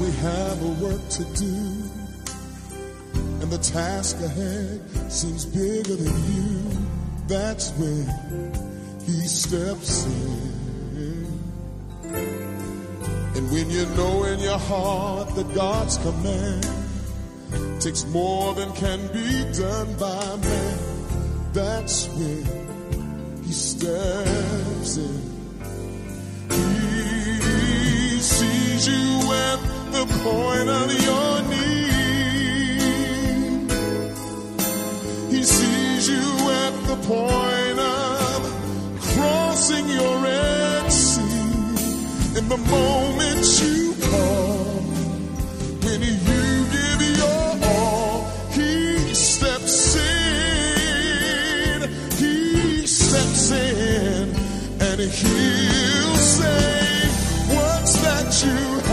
we have a work to do and the task ahead seems bigger than you, that's when he steps in. And when you know in your heart that God's command takes more than can be done by man, that's when he steps in. He the point of your need. He sees you at the point of crossing your Red Sea. In the moment you call, when you give your all, He steps in. He steps in, and He'll say, "What's that you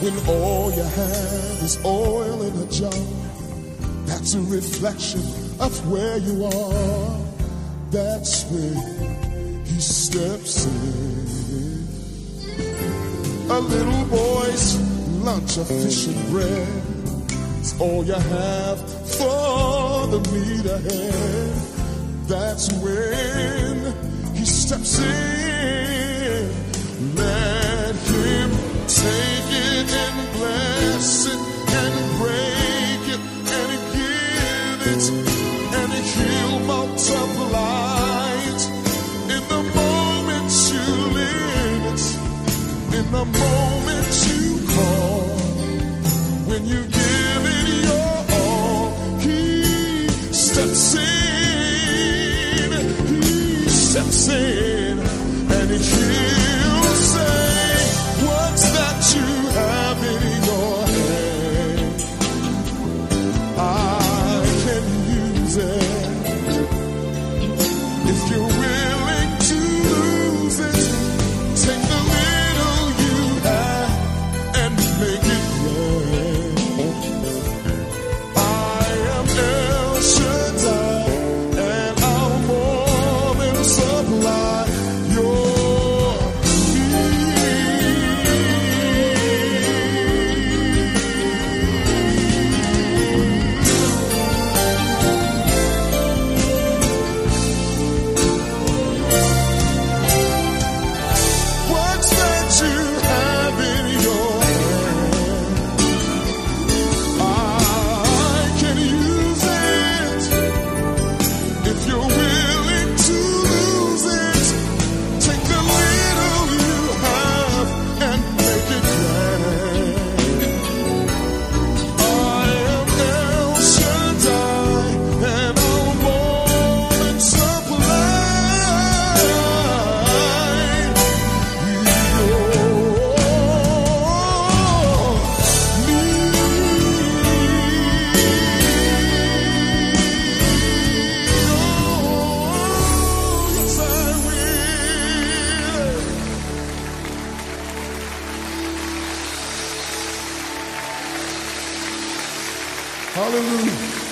When all you have is oil in a jar, that's a reflection of where you are. That's when he steps in. A little boy's lunch of fish and bread is all you have for the meat ahead. That's when he steps in. And Hallelujah.